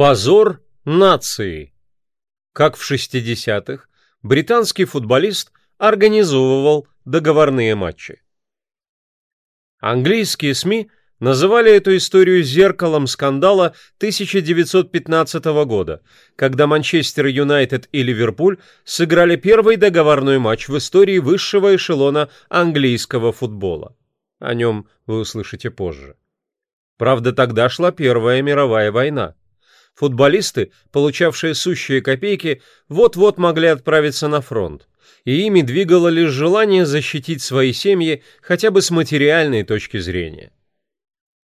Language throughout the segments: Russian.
Позор нации. Как в 60-х британский футболист организовывал договорные матчи. Английские СМИ называли эту историю зеркалом скандала 1915 года, когда Манчестер Юнайтед и Ливерпуль сыграли первый договорной матч в истории высшего эшелона английского футбола. О нем вы услышите позже. Правда, тогда шла Первая мировая война. Футболисты, получавшие сущие копейки, вот-вот могли отправиться на фронт, и ими двигало лишь желание защитить свои семьи хотя бы с материальной точки зрения.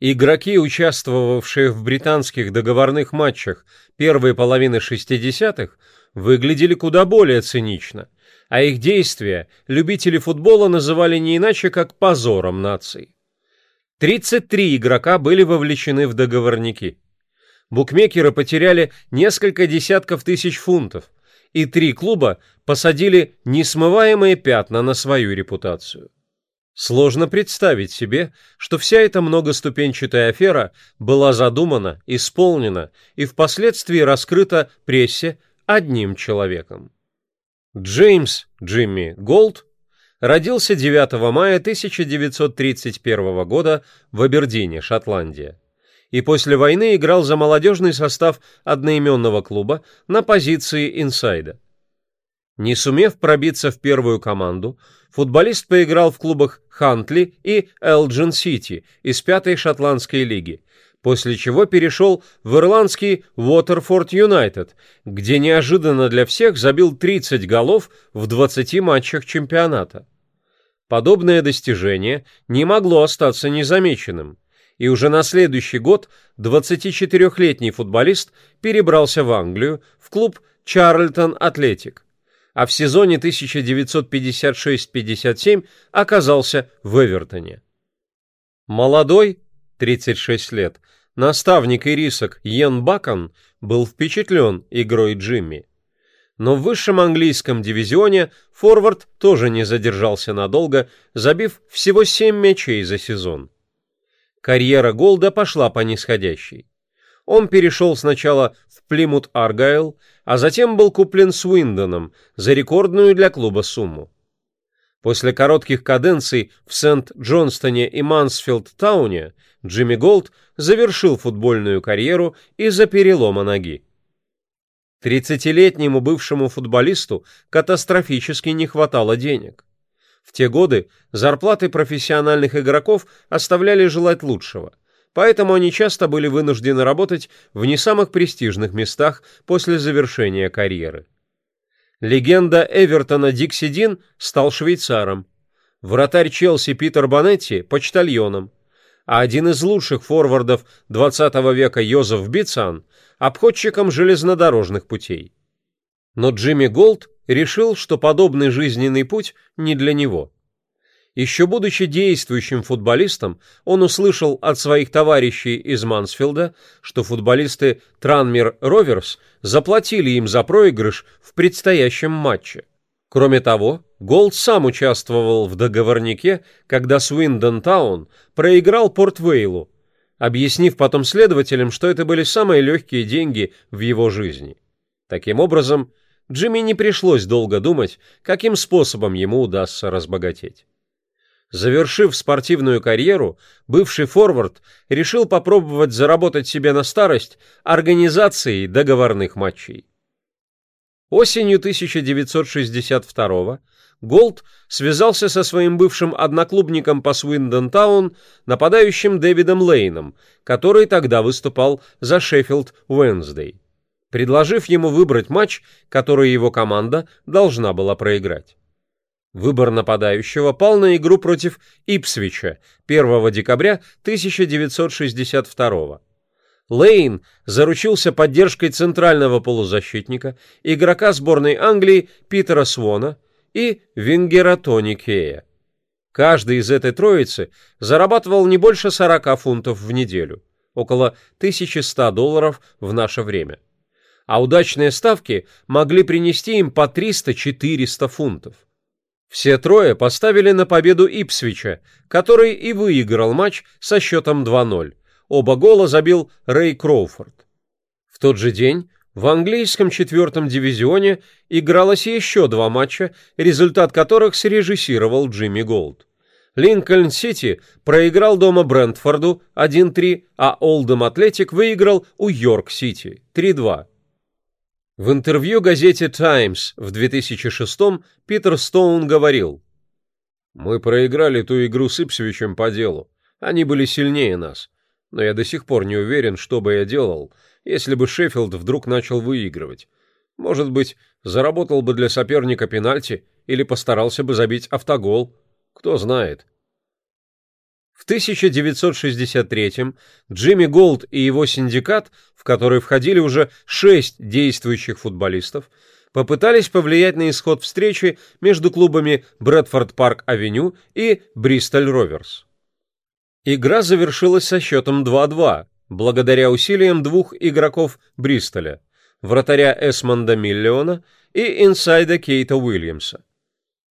Игроки, участвовавшие в британских договорных матчах первой половины 60-х, выглядели куда более цинично, а их действия любители футбола называли не иначе, как позором нации. 33 игрока были вовлечены в договорники букмекеры потеряли несколько десятков тысяч фунтов, и три клуба посадили несмываемые пятна на свою репутацию. Сложно представить себе, что вся эта многоступенчатая афера была задумана, исполнена и впоследствии раскрыта прессе одним человеком. Джеймс Джимми Голд родился 9 мая 1931 года в Абердине, Шотландия и после войны играл за молодежный состав одноименного клуба на позиции инсайда. Не сумев пробиться в первую команду, футболист поиграл в клубах Хантли и Элджин Сити из пятой шотландской лиги, после чего перешел в ирландский Уотерфорд Юнайтед, где неожиданно для всех забил 30 голов в 20 матчах чемпионата. Подобное достижение не могло остаться незамеченным и уже на следующий год 24-летний футболист перебрался в Англию в клуб Чарльтон Атлетик, а в сезоне 1956-57 оказался в Эвертоне. Молодой, 36 лет, наставник ирисок Йен Бакон был впечатлен игрой Джимми. Но в высшем английском дивизионе форвард тоже не задержался надолго, забив всего 7 мячей за сезон. Карьера Голда пошла по нисходящей. Он перешел сначала в Плимут Аргайл, а затем был куплен Свиндоном за рекордную для клуба сумму. После коротких каденций в Сент-Джонстоне и Мансфилд-Тауне Джимми Голд завершил футбольную карьеру из-за перелома ноги. Тридцатилетнему бывшему футболисту катастрофически не хватало денег. В те годы зарплаты профессиональных игроков оставляли желать лучшего, поэтому они часто были вынуждены работать в не самых престижных местах после завершения карьеры. Легенда Эвертона Дикси Дин стал швейцаром, вратарь Челси Питер Банетти – почтальоном, а один из лучших форвардов XX века Йозеф Бицан – обходчиком железнодорожных путей. Но Джимми Голд решил, что подобный жизненный путь не для него. Еще будучи действующим футболистом, он услышал от своих товарищей из Мансфилда, что футболисты Транмир Роверс заплатили им за проигрыш в предстоящем матче. Кроме того, Голд сам участвовал в договорнике, когда Свиндон Таун проиграл Порт Вейлу, объяснив потом следователям, что это были самые легкие деньги в его жизни. Таким образом, Джимми не пришлось долго думать, каким способом ему удастся разбогатеть. Завершив спортивную карьеру, бывший форвард решил попробовать заработать себе на старость организацией договорных матчей. Осенью 1962 Голд связался со своим бывшим одноклубником по Свиндон Таун, нападающим Дэвидом Лейном, который тогда выступал за Шеффилд Уэнсдей предложив ему выбрать матч, который его команда должна была проиграть. Выбор нападающего пал на игру против Ипсвича 1 декабря 1962 Лейн заручился поддержкой центрального полузащитника, игрока сборной Англии Питера Свона и Вингера Тони Кея. Каждый из этой троицы зарабатывал не больше 40 фунтов в неделю, около 1100 долларов в наше время а удачные ставки могли принести им по 300-400 фунтов. Все трое поставили на победу Ипсвича, который и выиграл матч со счетом 2-0. Оба гола забил Рэй Кроуфорд. В тот же день в английском четвертом дивизионе игралось еще два матча, результат которых срежиссировал Джимми Голд. Линкольн-Сити проиграл дома Брентфорду 1-3, а Олдэм Атлетик выиграл у Йорк-Сити 3-2. В интервью газете «Таймс» в 2006 Питер Стоун говорил, «Мы проиграли ту игру с Ипсвичем по делу. Они были сильнее нас. Но я до сих пор не уверен, что бы я делал, если бы Шеффилд вдруг начал выигрывать. Может быть, заработал бы для соперника пенальти или постарался бы забить автогол. Кто знает». В 1963-м Джимми Голд и его синдикат, в который входили уже шесть действующих футболистов, попытались повлиять на исход встречи между клубами Брэдфорд Парк-Авеню и Бристоль Роверс. Игра завершилась со счетом 2-2, благодаря усилиям двух игроков Бристоля, вратаря Эсмонда Миллиона и инсайда Кейта Уильямса.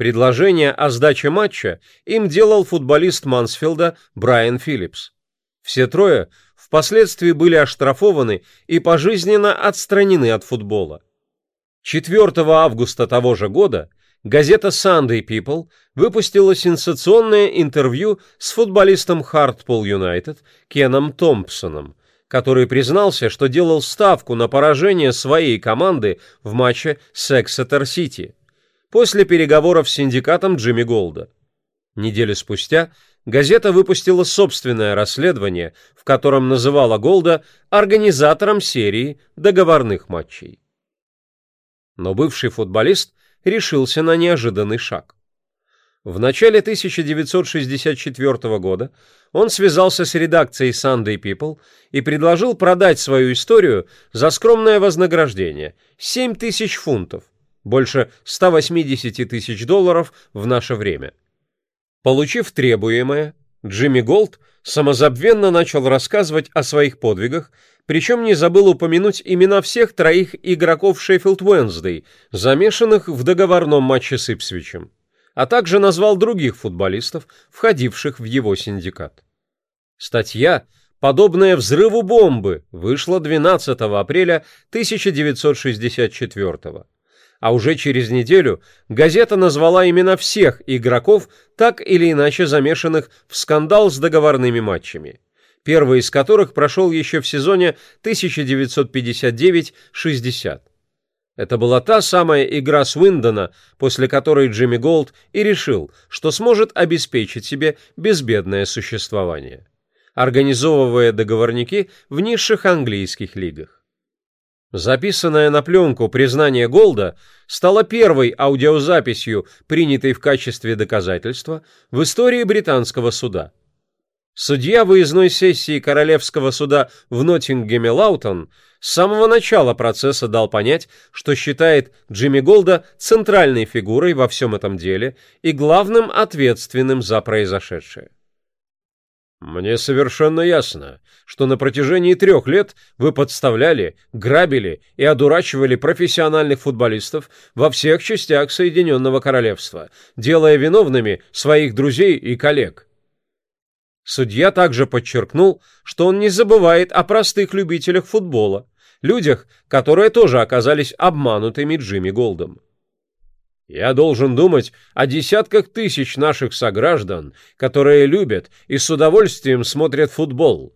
Предложение о сдаче матча им делал футболист Мансфилда Брайан Филлипс. Все трое впоследствии были оштрафованы и пожизненно отстранены от футбола. 4 августа того же года газета Sunday People выпустила сенсационное интервью с футболистом Хартпул Юнайтед Кеном Томпсоном, который признался, что делал ставку на поражение своей команды в матче с Эксетер-Сити после переговоров с синдикатом Джимми Голда. Неделю спустя газета выпустила собственное расследование, в котором называла Голда организатором серии договорных матчей. Но бывший футболист решился на неожиданный шаг. В начале 1964 года он связался с редакцией Sunday People и предложил продать свою историю за скромное вознаграждение – 7 тысяч фунтов, больше 180 тысяч долларов в наше время. Получив требуемое, Джимми Голд самозабвенно начал рассказывать о своих подвигах, причем не забыл упомянуть имена всех троих игроков Шеффилд Уэнсдей, замешанных в договорном матче с Ипсвичем, а также назвал других футболистов, входивших в его синдикат. Статья, подобная взрыву бомбы, вышла 12 апреля 1964 года а уже через неделю газета назвала имена всех игроков, так или иначе замешанных в скандал с договорными матчами, первый из которых прошел еще в сезоне 1959-60. Это была та самая игра с Уиндона, после которой Джимми Голд и решил, что сможет обеспечить себе безбедное существование, организовывая договорники в низших английских лигах. Записанное на пленку признание Голда стало первой аудиозаписью, принятой в качестве доказательства в истории британского суда. Судья выездной сессии Королевского суда в Ноттингеме Лаутон с самого начала процесса дал понять, что считает Джимми Голда центральной фигурой во всем этом деле и главным ответственным за произошедшее. Мне совершенно ясно, что на протяжении трех лет вы подставляли, грабили и одурачивали профессиональных футболистов во всех частях Соединенного Королевства, делая виновными своих друзей и коллег. Судья также подчеркнул, что он не забывает о простых любителях футбола, людях, которые тоже оказались обманутыми Джимми Голдом. Я должен думать о десятках тысяч наших сограждан, которые любят и с удовольствием смотрят футбол.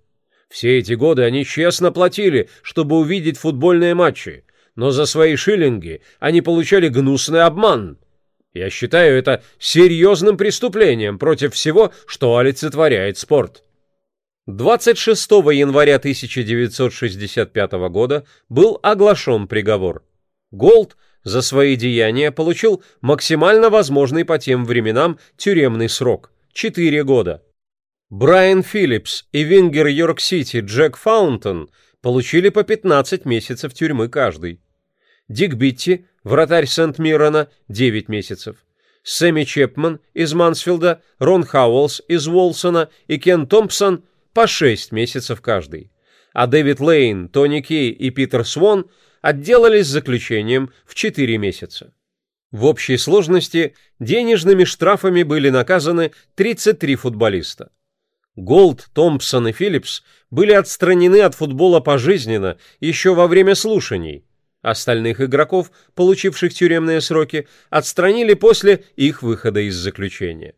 Все эти годы они честно платили, чтобы увидеть футбольные матчи, но за свои шиллинги они получали гнусный обман. Я считаю это серьезным преступлением против всего, что олицетворяет спорт. 26 января 1965 года был оглашен приговор. Голд за свои деяния получил максимально возможный по тем временам тюремный срок – 4 года. Брайан Филлипс и вингер Йорк-Сити Джек Фаунтон получили по 15 месяцев тюрьмы каждый. Дик Битти, вратарь Сент-Мирона, 9 месяцев. Сэмми Чепман из Мансфилда, Рон Хауэллс из Уолсона и Кен Томпсон по 6 месяцев каждый. А Дэвид Лейн, Тони Кей и Питер Свон – отделались заключением в 4 месяца. В общей сложности денежными штрафами были наказаны 33 футболиста. Голд, Томпсон и Филлипс были отстранены от футбола пожизненно еще во время слушаний. Остальных игроков, получивших тюремные сроки, отстранили после их выхода из заключения.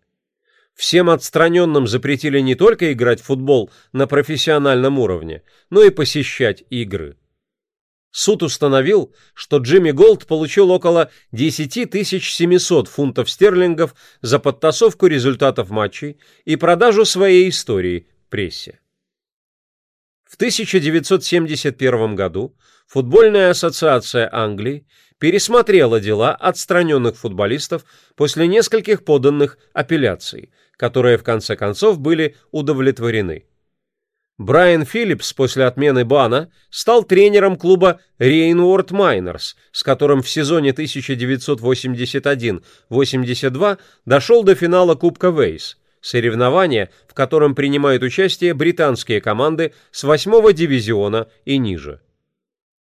Всем отстраненным запретили не только играть в футбол на профессиональном уровне, но и посещать игры. Суд установил, что Джимми Голд получил около 10 700 фунтов стерлингов за подтасовку результатов матчей и продажу своей истории прессе. В 1971 году Футбольная ассоциация Англии пересмотрела дела отстраненных футболистов после нескольких поданных апелляций, которые в конце концов были удовлетворены. Брайан Филлипс после отмены бана стал тренером клуба Рейнуорд Майнерс, с которым в сезоне 1981-82 дошел до финала Кубка Вейс, соревнования, в котором принимают участие британские команды с восьмого дивизиона и ниже.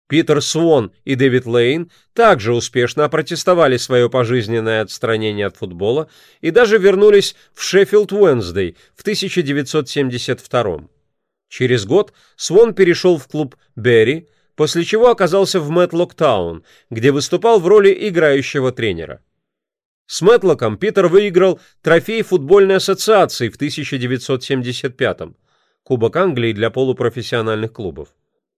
Питер Свон и Дэвид Лейн также успешно опротестовали свое пожизненное отстранение от футбола и даже вернулись в Шеффилд Уэнсдей в 1972 Через год Свон перешел в клуб Берри, после чего оказался в Мэтлок Таун, где выступал в роли играющего тренера. С Мэтлоком Питер выиграл трофей футбольной ассоциации в 1975 Кубок Англии для полупрофессиональных клубов.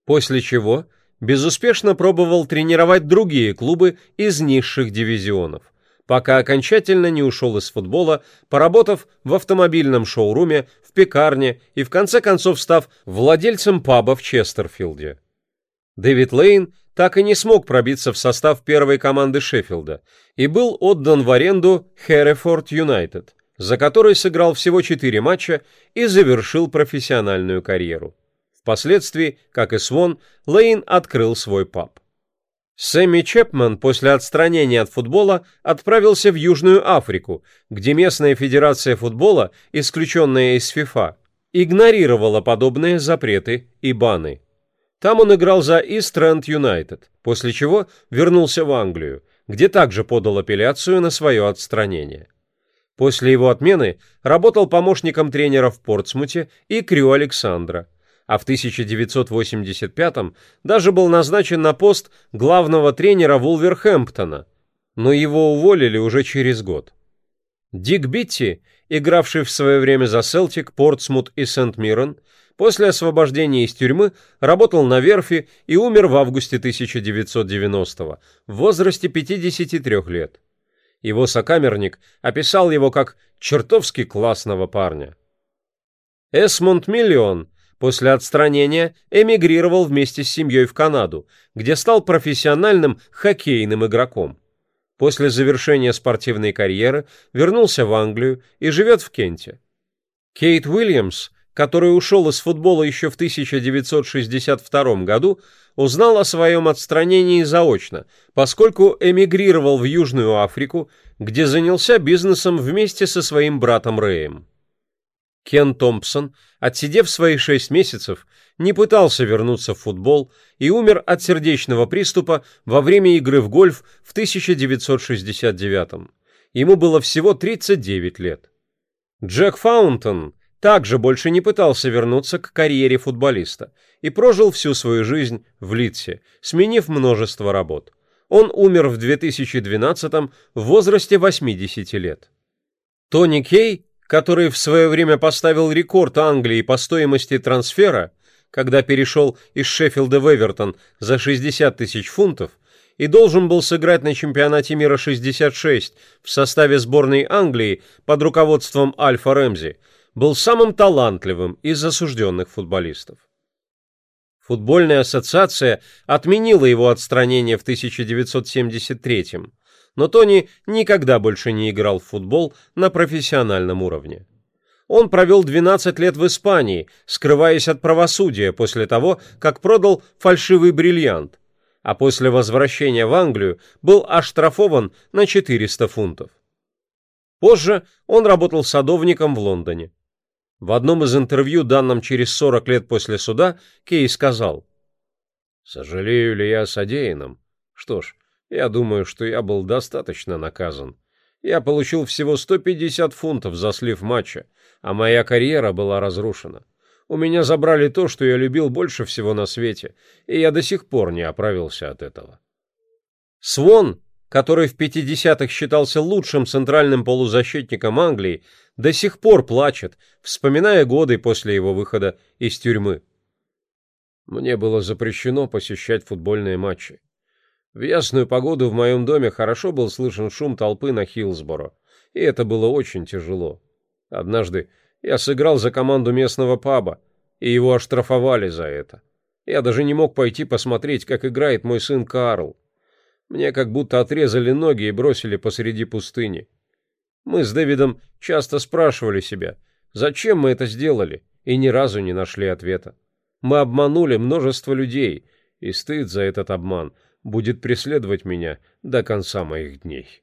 После чего безуспешно пробовал тренировать другие клубы из низших дивизионов пока окончательно не ушел из футбола, поработав в автомобильном шоуруме, в пекарне и в конце концов став владельцем паба в Честерфилде. Дэвид Лейн так и не смог пробиться в состав первой команды Шеффилда и был отдан в аренду Херефорд Юнайтед, за который сыграл всего четыре матча и завершил профессиональную карьеру. Впоследствии, как и Свон, Лейн открыл свой паб. Сэмми Чепман после отстранения от футбола отправился в Южную Африку, где местная федерация футбола, исключенная из ФИФА, игнорировала подобные запреты и баны. Там он играл за End United, после чего вернулся в Англию, где также подал апелляцию на свое отстранение. После его отмены работал помощником тренера в Портсмуте и Крю Александра – а в 1985 даже был назначен на пост главного тренера Вулверхэмптона, но его уволили уже через год. Дик Битти, игравший в свое время за Селтик, Портсмут и Сент-Миррен, после освобождения из тюрьмы работал на верфи и умер в августе 1990 в возрасте 53 лет. Его сокамерник описал его как «чертовски классного парня». Эсмонд Миллион – После отстранения эмигрировал вместе с семьей в Канаду, где стал профессиональным хоккейным игроком. После завершения спортивной карьеры вернулся в Англию и живет в Кенте. Кейт Уильямс, который ушел из футбола еще в 1962 году, узнал о своем отстранении заочно, поскольку эмигрировал в Южную Африку, где занялся бизнесом вместе со своим братом Рэем. Кен Томпсон, отсидев свои шесть месяцев, не пытался вернуться в футбол и умер от сердечного приступа во время игры в гольф в 1969 -м. Ему было всего 39 лет. Джек Фаунтон также больше не пытался вернуться к карьере футболиста и прожил всю свою жизнь в Литсе, сменив множество работ. Он умер в 2012 в возрасте 80 лет. Тони Кей который в свое время поставил рекорд Англии по стоимости трансфера, когда перешел из Шеффилда в Эвертон за 60 тысяч фунтов и должен был сыграть на чемпионате мира 66 в составе сборной Англии под руководством Альфа Рэмзи, был самым талантливым из осужденных футболистов. Футбольная ассоциация отменила его отстранение в 1973 -м но Тони никогда больше не играл в футбол на профессиональном уровне. Он провел 12 лет в Испании, скрываясь от правосудия после того, как продал фальшивый бриллиант, а после возвращения в Англию был оштрафован на 400 фунтов. Позже он работал садовником в Лондоне. В одном из интервью, данном через 40 лет после суда, Кей сказал, «Сожалею ли я о содеянном? Что ж, я думаю, что я был достаточно наказан. Я получил всего 150 фунтов за слив матча, а моя карьера была разрушена. У меня забрали то, что я любил больше всего на свете, и я до сих пор не оправился от этого. Свон, который в 50-х считался лучшим центральным полузащитником Англии, до сих пор плачет, вспоминая годы после его выхода из тюрьмы. Мне было запрещено посещать футбольные матчи. В ясную погоду в моем доме хорошо был слышен шум толпы на Хиллсборо, и это было очень тяжело. Однажды я сыграл за команду местного паба, и его оштрафовали за это. Я даже не мог пойти посмотреть, как играет мой сын Карл. Мне как будто отрезали ноги и бросили посреди пустыни. Мы с Дэвидом часто спрашивали себя, зачем мы это сделали, и ни разу не нашли ответа. Мы обманули множество людей, и стыд за этот обман будет преследовать меня до конца моих дней.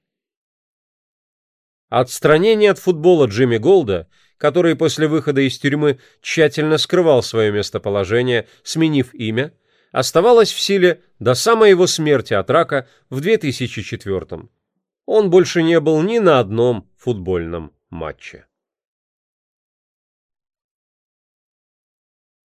Отстранение от футбола Джимми Голда, который после выхода из тюрьмы тщательно скрывал свое местоположение, сменив имя, оставалось в силе до самой его смерти от рака в 2004 -м. Он больше не был ни на одном футбольном матче.